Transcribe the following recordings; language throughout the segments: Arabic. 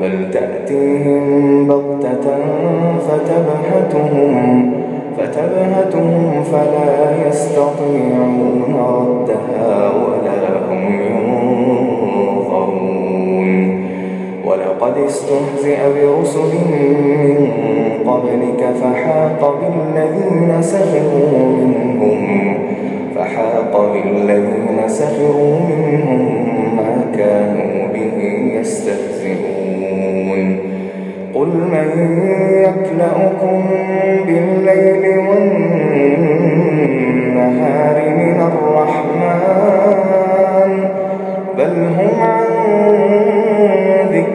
بل تأتيهم بغتة فتبهتهم فتبهتهم فلا يستطيعون ردها ولا هم ينظرون. ولقد استهزئ برسل من قبلك فحاق بالذين سخروا منهم فحاق بالذين سخروا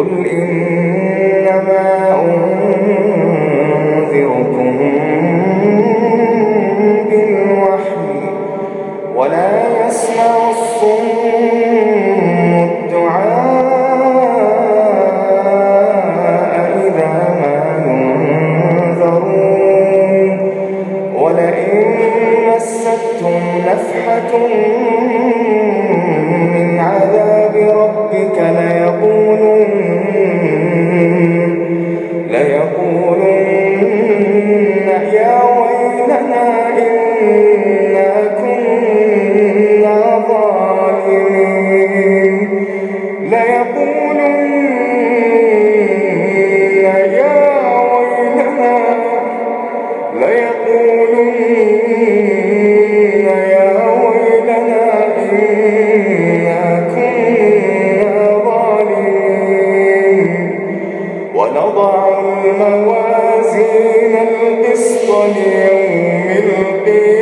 قل إنما ونضع الموازين القسط ليوم القيامة.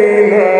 أتينا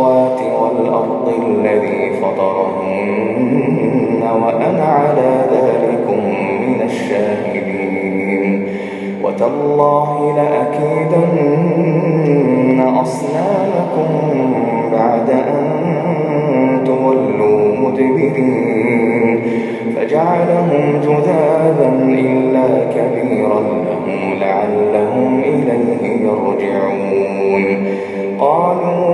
الذي فطرهن وأنا على ذلكم من الشاهدين. وتالله لأكيدن أصنامكم بعد أن تولوا مدبرين. فجعلهم جذابا إلا كبيرا لهم لعلهم إليه يرجعون. قالوا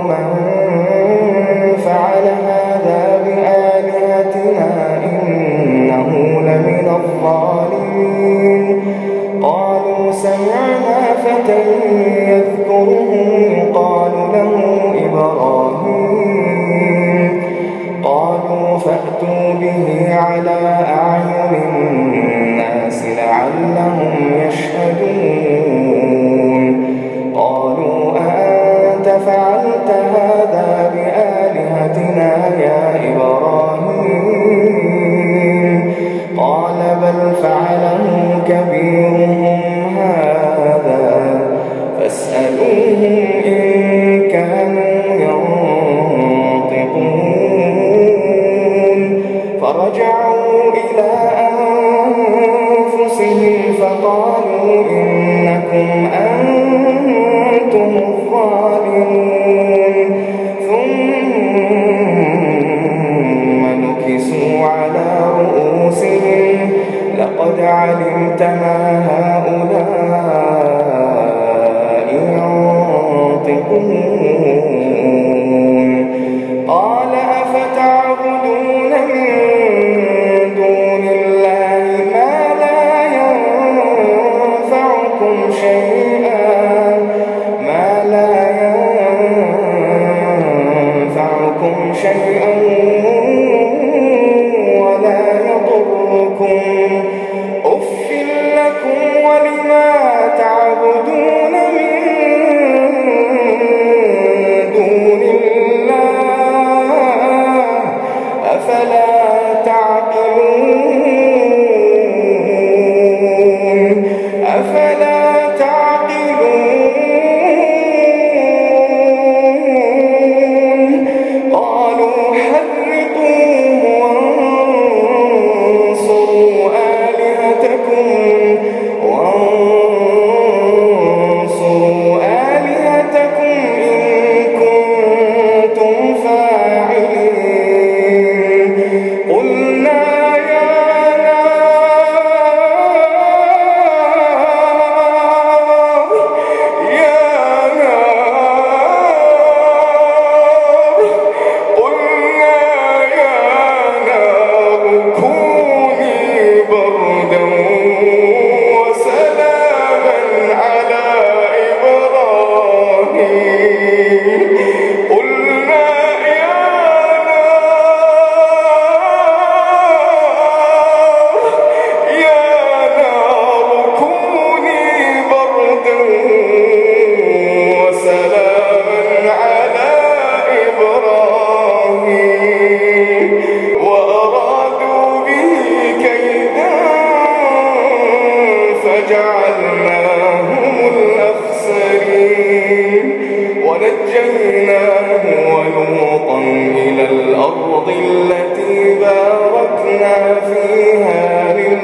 Yeah. وشيئا